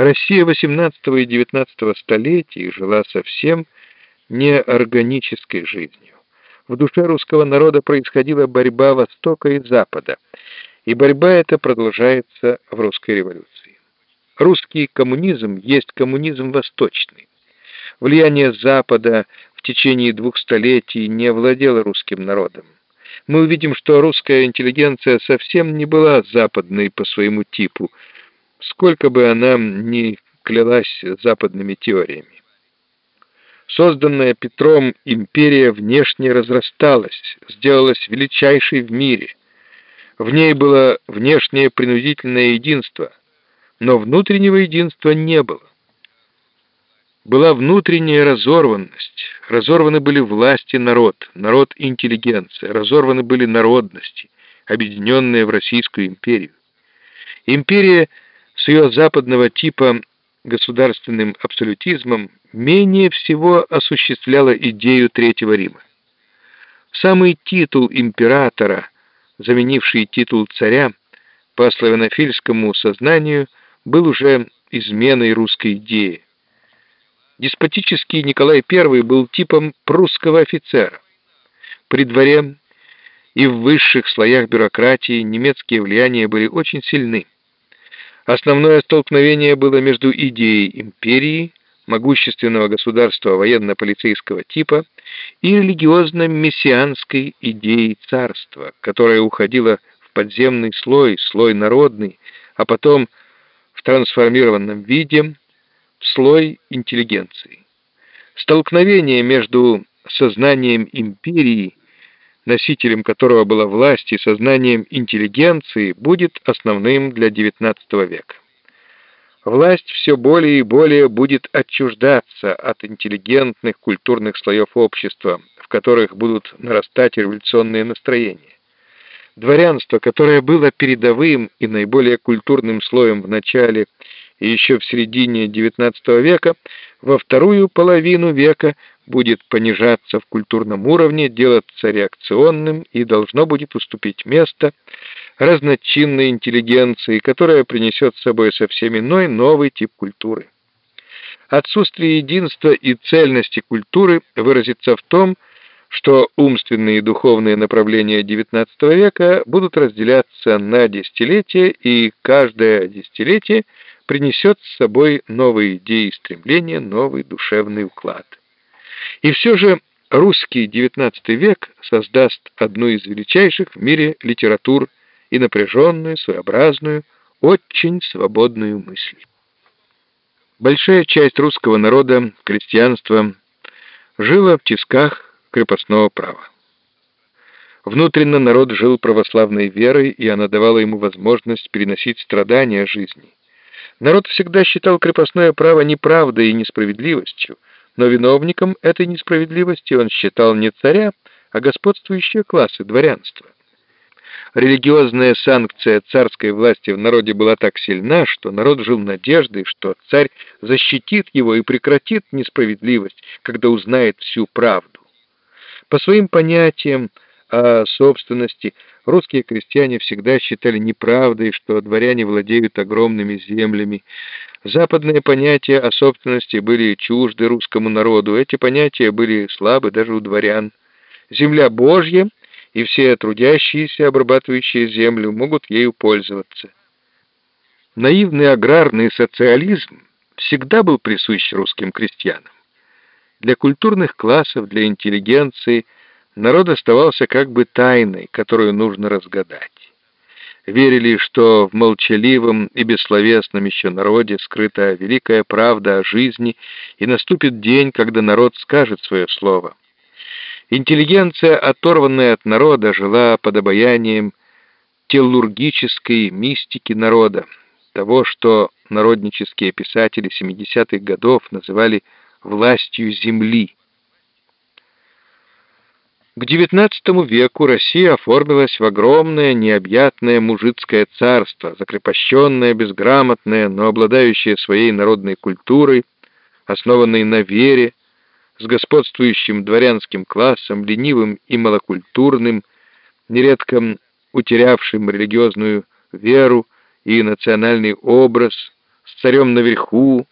Россия XVIII и XIX столетий жила совсем неорганической жизнью. В душе русского народа происходила борьба Востока и Запада, и борьба эта продолжается в русской революции. Русский коммунизм есть коммунизм восточный. Влияние Запада в течение двух столетий не овладело русским народом. Мы увидим, что русская интеллигенция совсем не была западной по своему типу, сколько бы она ни клялась западными теориями. Созданная Петром империя внешне разрасталась, сделалась величайшей в мире. В ней было внешнее принудительное единство, но внутреннего единства не было. Была внутренняя разорванность, разорваны были власти народ, народ интеллигенция, разорваны были народности, объединенные в Российскую империю. Империя с ее западного типа государственным абсолютизмом менее всего осуществляла идею Третьего Рима. Самый титул императора, заменивший титул царя, по славянофильскому сознанию был уже изменой русской идеи. Деспотический Николай I был типом прусского офицера. При дворе и в высших слоях бюрократии немецкие влияния были очень сильны. Основное столкновение было между идеей империи, могущественного государства военно-полицейского типа, и религиозно-мессианской идеей царства, которая уходила в подземный слой, слой народный, а потом в трансформированном виде в слой интеллигенции. Столкновение между сознанием империи носителем которого была власть и сознанием интеллигенции, будет основным для XIX века. Власть все более и более будет отчуждаться от интеллигентных культурных слоев общества, в которых будут нарастать революционные настроения. Дворянство, которое было передовым и наиболее культурным слоем в начале и еще в середине XIX века, во вторую половину века будет понижаться в культурном уровне, делаться реакционным и должно будет уступить место разночинной интеллигенции, которая принесет с собой совсем иной новый тип культуры. Отсутствие единства и цельности культуры выразится в том, что умственные и духовные направления XIX века будут разделяться на десятилетия, и каждое десятилетие принесет с собой новые идеи и стремления, новый душевный уклад. И все же русский XIX век создаст одну из величайших в мире литератур и напряженную, своеобразную, очень свободную мысль. Большая часть русского народа, крестьянства, жила в тисках крепостного права. Внутренно народ жил православной верой, и она давала ему возможность переносить страдания жизни. Народ всегда считал крепостное право неправдой и несправедливостью, но виновником этой несправедливости он считал не царя, а господствующие классы дворянства. Религиозная санкция царской власти в народе была так сильна, что народ жил надеждой, что царь защитит его и прекратит несправедливость, когда узнает всю правду. По своим понятиям о собственности русские крестьяне всегда считали неправдой, что дворяне владеют огромными землями, Западные понятия о собственности были чужды русскому народу, эти понятия были слабы даже у дворян. Земля Божья, и все трудящиеся, обрабатывающие землю, могут ею пользоваться. Наивный аграрный социализм всегда был присущ русским крестьянам. Для культурных классов, для интеллигенции народ оставался как бы тайной, которую нужно разгадать верили, что в молчаливом и бессловесном еще народе скрыта великая правда о жизни, и наступит день, когда народ скажет свое слово. Интеллигенция, оторванная от народа, жила под обаянием телургической мистики народа, того, что народнические писатели 70-х годов называли «властью земли». К XIX веку Россия оформилась в огромное необъятное мужицкое царство, закрепощенное, безграмотное, но обладающее своей народной культурой, основанной на вере, с господствующим дворянским классом, ленивым и малокультурным, нередко утерявшим религиозную веру и национальный образ, с царем наверху,